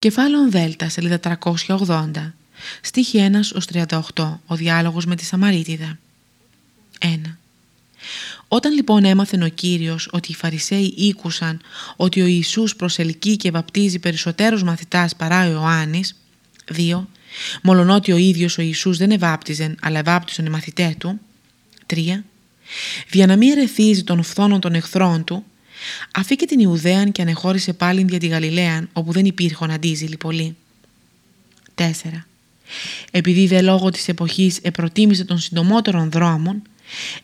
Κεφάλαιο Δέλτα, σελίδα 380, στίχη 1 38, ο διάλογος με τη Σαμαρίτιδα. 1. Όταν λοιπόν έμαθεν ο Κύριος ότι οι Φαρισαίοι ήκουσαν ότι ο Ιησούς προσελκύει και βαπτίζει περισσότερους μαθητάς παρά ο Ιωάννης, 2. Μολονότι ο ίδιος ο Ιησούς δεν εβάπτιζεν, αλλά εβάπτιζον οι μαθητές του, 3. Για να μην ερεθίζει των φθόνων των εχθρών του, Αφήκε την Ιουδαίαν και ανεχώρησε πάλι δια τη Γαλιλαίαν, όπου δεν υπήρχαν αντίζηλοι πολύ. 4. Επειδή δε λόγω της εποχής επροτίμησε των συντομότερων δρόμων,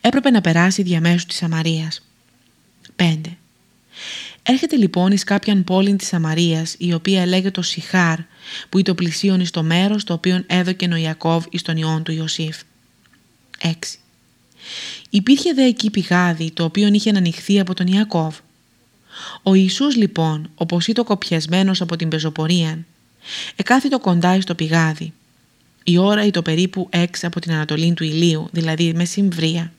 έπρεπε να περάσει διαμέσου της Σαμαρίας. 5. Έρχεται λοιπόν εις κάποιαν πόλη της Σαμαρίας, η οποία λέγεται Σιχάρ, που το πλησίον εις το μέρος το οποίο έδωκε ο Ιακώβ εις τον ιόν του Ιωσήφ. 6. Υπήρχε δε εκεί πηγάδι το οποίο είχε ανοιχθεί από τον Ιακώβ. Ο Ιησούς λοιπόν, όπως ήταν κοπιασμένος από την πεζοπορία, εκάθιτο κοντά στο πηγάδι. Η ώρα ήταν περίπου έξω από την ανατολή του ηλίου, δηλαδή με συμβρία.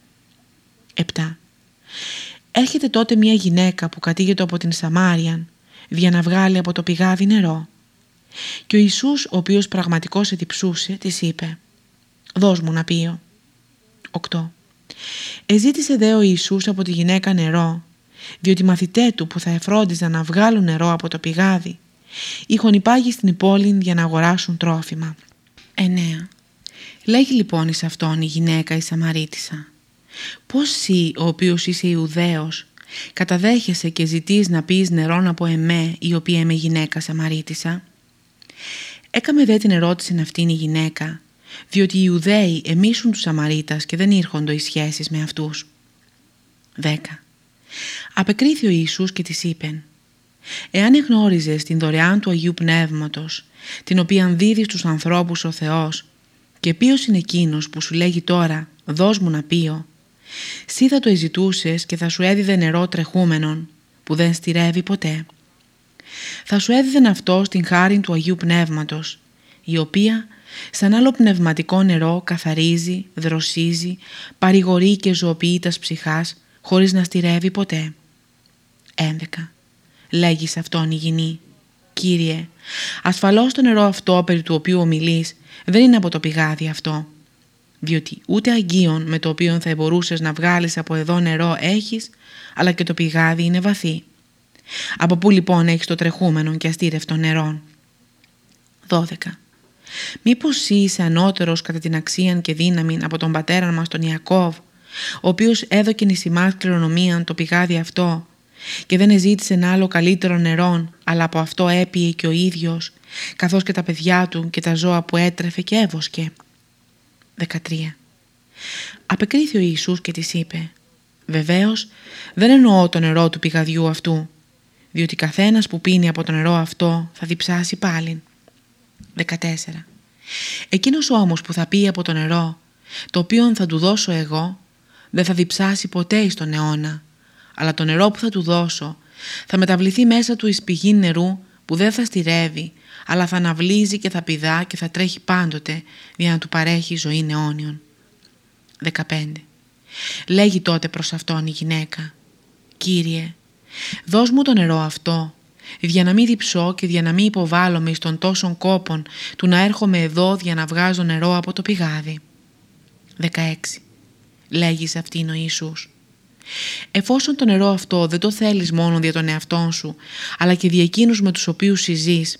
7. Έρχεται τότε μια γυναίκα που κατήγεται από την Σαμάριαν, για να βγάλει από το πηγάδι νερό. Και ο Ιησούς, ο οποίος πραγματικώς ετυψούσε, της είπε «Δώσ' μου να πείω». 8. Εζήτησε δε ο Ιησούς από τη γυναίκα νερό διότι οι μαθητέ του που θα εφρόντιζαν να βγάλουν νερό από το πηγάδι είχαν υπάγει στην πόλη για να αγοράσουν τρόφιμα. 9. Λέγει λοιπόν εις αυτόν η γυναίκα η Σαμαρίτισσα «Πώς εσύ ο οποίος είσαι Ιουδαίος καταδέχεσαι και ζητείς να πεις νερό από εμέ η οποία είμαι γυναίκα Σαμαρίτισσα» Έκαμε δε την ερώτηση αυτήν η γυναίκα διότι οι Ιουδαίοι εμίσουν τους Σαμαρίτας και δεν ήρχονται οι σχέσεις με αυτούς. 10. Απεκρίθη ο Ιησούς και της είπεν «Εάν εγνώριζες την δωρεάν του Αγίου Πνεύματος, την οποία δίδεις στους ανθρώπους ο Θεός, και ποιος είναι εκείνος που σου λέγει τώρα «δώσ' μου να πείω», σύ θα το εζητούσες και θα σου έδιδε νερό τρεχούμενον, που δεν στηρεύει ποτέ. Θα σου έδιδε αυτό στην χάρη του Αγίου Πνεύματος, η οποία σαν άλλο πνευματικό νερό καθαρίζει, δροσίζει, παρηγορεί και ζωοποιεί τας ψυχάς χωρίς να στηρεύει ποτέ. 11. Λέγεις σε αυτόν η γυνή «Κύριε, ασφαλώς το νερό αυτό περί του οποίου ομιλείς δεν είναι από το πηγάδι αυτό, διότι ούτε αγγείον με το οποίο θα μπορούσες να βγάλεις από εδώ νερό έχεις, αλλά και το πηγάδι είναι βαθύ. Από πού λοιπόν έχεις το τρεχούμενο και αστήρευτο νερό; 12. Μήπως είσαι ανώτερος κατά την αξία και δύναμη από τον πατέρα μας τον Ιακώβ, ο οποίος έδωκε νησιμάς κληρονομίαν το πηγάδι αυτό και δεν εζήτησε ένα άλλο καλύτερο νερό, αλλά από αυτό έπιε και ο ίδιος, καθώς και τα παιδιά του και τα ζώα που έτρεφε και έβοσκε. 13. Απεκρίθη ο Ιησούς και της είπε «Βεβαίως δεν εννοώ το νερό του πηγαδιού αυτού, διότι καθένας που πίνει από το νερό αυτό θα διψάσει πάλιν». 14. Εκείνος όμως που θα πει από το νερό, το οποίο θα του δώσω εγώ, δεν θα διψάσει ποτέ εις τον αιώνα, αλλά το νερό που θα του δώσω θα μεταβληθεί μέσα του εις πηγή νερού που δεν θα στηρεύει, αλλά θα αναβλύζει και θα πηδά και θα τρέχει πάντοτε για να του παρέχει ζωή αιώνιον. 15. Λέγει τότε προς αυτόν η γυναίκα «Κύριε, δώσ' μου το νερό αυτό, για να μην διψώ και για να μην υποβάλλομαι εις των τόσων κόπων του να έρχομαι εδώ για να βγάζω νερό από το πηγάδι». 16. Λέγεις σε αυτήν ο Ιησούς Εφόσον το νερό αυτό δεν το θέλεις μόνο για τον εαυτό σου, αλλά και δια εκείνους με τους οποίους συζείς,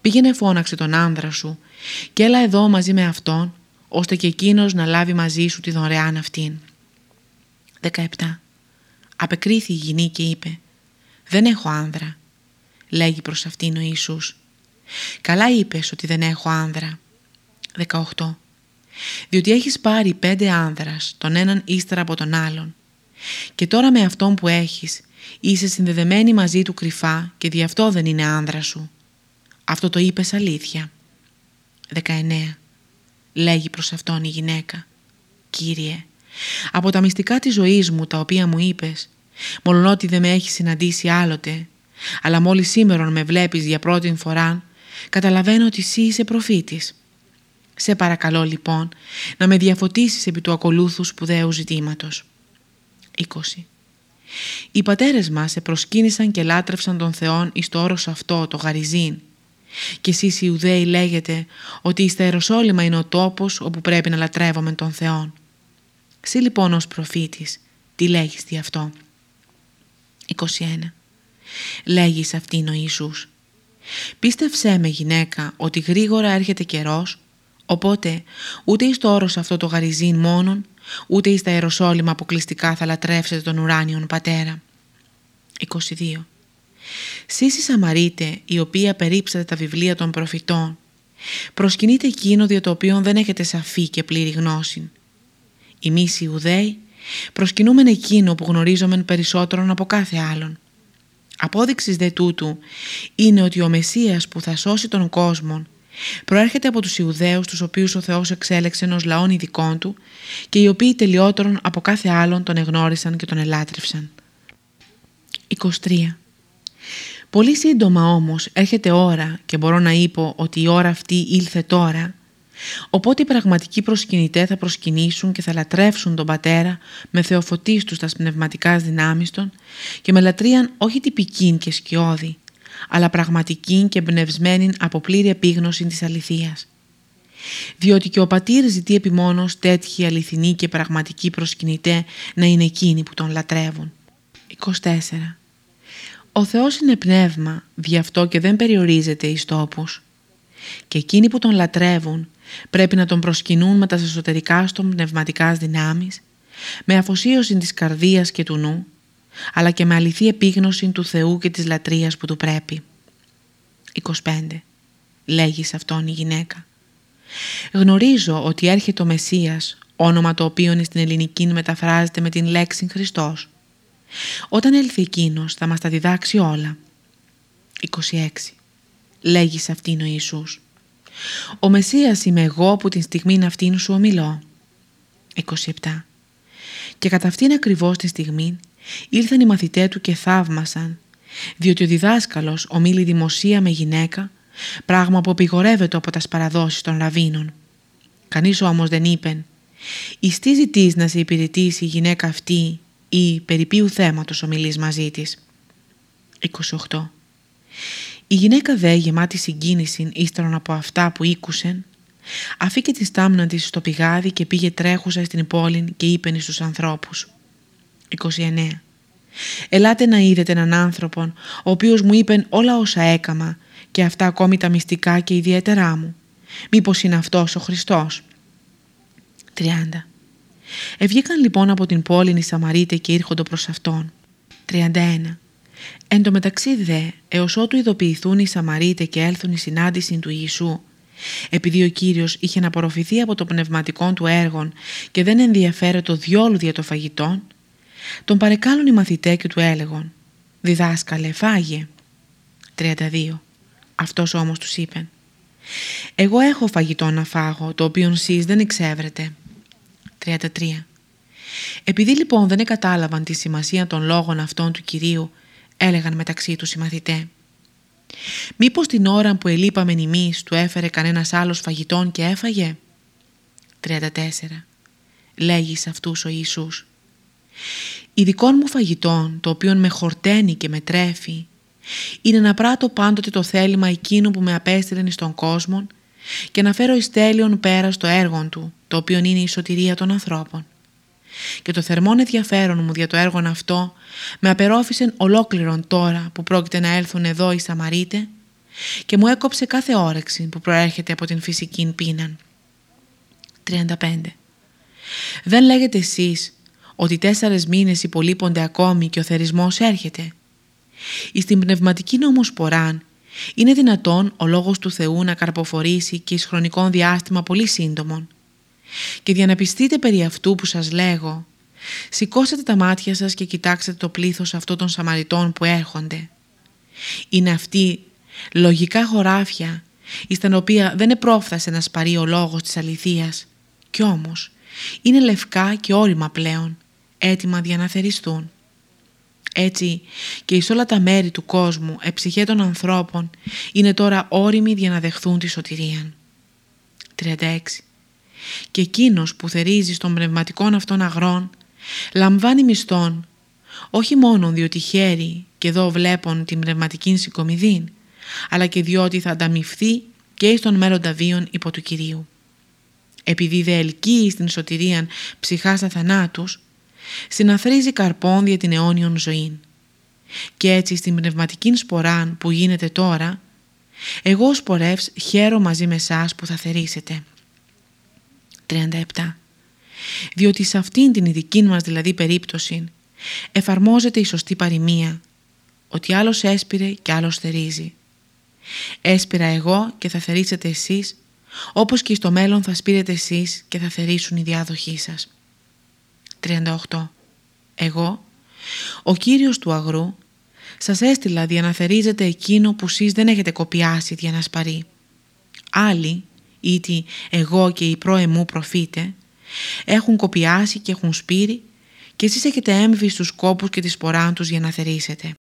πήγαινε φώναξε τον άνδρα σου και έλα εδώ μαζί με αυτόν, ώστε και εκείνος να λάβει μαζί σου τη δωρεάν αυτήν. 17. Απεκρίθη η γυνή και είπε «Δεν έχω άνδρα». Λέγει προς αυτήν ο Ιησούς «Καλά είπες ότι δεν έχω άνδρα». 18. Διότι έχεις πάρει πέντε άνδρας, τον έναν ύστερα από τον άλλον και τώρα με αυτόν που έχεις είσαι συνδεδεμένη μαζί του κρυφά και δι' αυτό δεν είναι άνδρα σου. Αυτό το είπες αλήθεια. 19. Λέγει προς αυτόν η γυναίκα. Κύριε, από τα μυστικά της ζωής μου τα οποία μου είπες, μόλον ότι δεν με έχει συναντήσει άλλοτε, αλλά μόλις σήμερα με βλέπεις για πρώτη φορά, καταλαβαίνω ότι εσύ είσαι προφήτης. Σε παρακαλώ λοιπόν να με διαφωτίσεις επί του ακολούθου σπουδαίου ζητήματος. 20. Οι πατέρες μας σε προσκύνησαν και λάτρευσαν τον Θεόν εις το όρος αυτό, το γαριζίν, Και εσείς οι Ιουδαίοι λέγετε ότι στα Ιεροσόλυμα είναι ο τόπος όπου πρέπει να λατρεύουμε τον Θεό. Συ λοιπόν ως προφήτης, τι λέγεις τι αυτό; 21. Λέγεις αυτήν ο Ιησούς. Πίστευσέ με γυναίκα ότι γρήγορα έρχεται καιρός, οπότε ούτε εις το όρος αυτό το γαριζίν μόνον, ούτε εις τα Ιεροσόλυμα αποκλειστικά θα λατρεύσετε τον ουράνιον πατέρα. 22. Σεις Σαμαρίτε, η οποία περίψατε τα βιβλία των προφητών, προσκυνείτε εκείνο δια το οποίο δεν έχετε σαφή και πλήρη γνώση. Εμείς οι Ιουδαίοι προσκυνούμεν εκείνο που γνωρίζομεν περισσότερον από κάθε άλλον. Απόδειξης δε τούτου είναι ότι ο Μεσσίας που θα σώσει τον κόσμο προέρχεται από τους Ιουδαίους τους οποίους ο Θεός εξέλεξε ως λαών ειδικών του και οι οποίοι τελειότερον από κάθε άλλον τον εγνώρισαν και τον ελάτρευσαν. 23. Πολύ σύντομα όμως έρχεται ώρα και μπορώ να είπω ότι η ώρα αυτή ήλθε τώρα οπότε οι πραγματικοί προσκυνητές θα προσκυνήσουν και θα λατρεύσουν τον Πατέρα με θεοφωτής τους τα πνευματικά δυνάμεις των και με λατρείαν όχι τυπική και σκιώδη αλλά πραγματική και εμπνευσμένη από πλήρη επίγνωση της αληθείας. Διότι και ο πατήρ ζητεί επιμόνως τέτοιοι αληθινοί και πραγματικοί προσκυνητέ να είναι εκείνοι που τον λατρεύουν. 24. Ο Θεός είναι πνεύμα, δι' αυτό και δεν περιορίζεται εις τόπους. Και εκείνοι που τον λατρεύουν πρέπει να τον προσκυνούν με τα εσωτερικά στον πνευματικάς δυνάμεις, με αφοσίωση της καρδίας και του νου, αλλά και με αληθή επίγνωση του Θεού και της λατρείας που του πρέπει. 25. Λέγει σε αυτόν η γυναίκα. Γνωρίζω ότι έρχεται ο Μεσσίας, όνομα το οποίο στην ελληνική μεταφράζεται με την λέξη Χριστός. Όταν έλθει εκείνος θα μας τα διδάξει όλα. 26. Λέγει σε αυτήν ο Ιησούς. Ο Μεσσίας είμαι εγώ που την στιγμή αυτήν σου ομιλώ. 27. Και κατά αυτήν ακριβώς τη στιγμή ήλθαν οι μαθητές του και θαύμασαν, διότι ο διδάσκαλος ομίλει δημοσία με γυναίκα, πράγμα που απειγορεύεται από τας παραδόσεις των ραβίνων. Κανείς όμως δεν είπεν «Εις τι ζητείς να σε υπηρετήσει η γυναίκα αυτή ή περί ποιου θέματος ομιλείς μαζί της». 28. Η γυναίκα δε γεμάτη συγκίνηση ύστερον από αυτά που ήκουσεν, αφήκε τη στάμνα της στο πηγάδι και πήγε τρέχουσα στην πόλη και είπεν στους ανθρώπους. 29. Ελάτε να είδετε έναν άνθρωπον, ο οποίος μου είπε όλα όσα έκαμα και αυτά ακόμη τα μυστικά και ιδιαίτερά μου. Μήπως είναι αυτός ο Χριστός; 30. Ευγήκαν λοιπόν από την πόλη οι Σαμαρίτε και ήρχοντο προς αυτόν. 31. Εν τω μεταξύ δε, έως ότου ειδοποιηθούν οι Σαμαρίτε και έλθουν η συνάντηση του Ιησού, επειδή ο Κύριος είχε απορροφηθεί από το πνευματικό του έργο και δεν ενδιαφέρεται διόλου δια το φαγητόν, τον παρεκάλουν οι μαθητές και του έλεγον «Διδάσκαλε, φάγε». 32. Αυτός όμως τους είπε «Εγώ έχω φαγητό να φάγω, το οποίο σεις δεν εξεύρετε». 33. Επειδή λοιπόν δεν κατάλαβαν τη σημασία των λόγων αυτών του Κυρίου, έλεγαν μεταξύ τους οι μαθητές. Μήπως την ώρα που ελείπαμε εμείς του έφερε κανένας άλλος φαγητόν και έφαγε; 34. Λέγει σε αυτούς ο Ιησούς. Ειδικών μου φαγητών, το οποίο με χορταίνει και με τρέφει, είναι να πράττω πάντοτε το θέλημα εκείνου που με απέστειλεν στον κόσμο και να φέρω εις τέλειον πέρα στο έργο του, το οποίο είναι η σωτηρία των ανθρώπων. Και το θερμόν ενδιαφέρον μου για το έργο αυτό με απερόφησε ολόκληρον τώρα που πρόκειται να έλθουν εδώ οι Σαμαρίτε και μου έκοψε κάθε όρεξη που προέρχεται από την φυσική πείνα. 35. Δεν λέγετε εσείς ότι τέσσερες μήνες υπολείπονται ακόμη και ο θερισμός έρχεται. Εις την πνευματική νομοσποράν είναι δυνατόν ο λόγος του Θεού να καρποφορήσει και εις χρονικό διάστημα πολύ σύντομον. Και για να πιστείτε περί αυτού που σας λέγω, σηκώσετε τα μάτια σας και κοιτάξτε το πλήθος αυτών των Σαμαριτών που έρχονται. Είναι αυτοί λογικά χωράφια εις τα οποία δεν επρόφθασε να σπαρεί ο λόγος της αληθείας κι όμως είναι λευκά και όρημα πλέον έτοιμα για να θεριστούν. Έτσι και εις όλα τα μέρη του κόσμου εψυχέ των ανθρώπων είναι τώρα όριμοι για να δεχθούν τη σωτηρία. 36. Και εκείνος που θερίζει στον πνευματικών αυτών αγρών λαμβάνει μισθόν όχι μόνο διότι χαίρει και εδώ βλέπουν την πνευματική συγκομιδή αλλά και διότι θα ανταμυφθεί και εις τον μέλλοντα βίον υπό του Κυρίου. Επειδή δε ελκύει στην σωτηρίαν ψυχάς αθανάτους, συναθρίζει καρπών για την αιώνιον ζωήν. Και έτσι στην πνευματική σποράν που γίνεται τώρα, εγώ σπορεύς χαίρο μαζί με σας που θα θερήσετε. 37. Διότι σε αυτήν την ειδική μας δηλαδή περίπτωση εφαρμόζεται η σωστή παροιμία ότι άλλος έσπηρε και άλλος θερίζει. Έσπηρα εγώ και θα θερήσετε εσείς όπως και στο μέλλον θα σπείρετε εσείς και θα θερήσουν οι διάδοχοί σας. 38. Εγώ, ο Κύριος του αγρού, σας έστειλα για να θερίζετε εκείνο που εσείς δεν έχετε κοπιάσει για να σπαρεί. Άλλοι, ήτι εγώ και οι πρώοι προφήτε, έχουν κοπιάσει και έχουν σπείρει και εσείς έχετε έμβει στους κόπους και τη σποράν τους για να θερήσετε.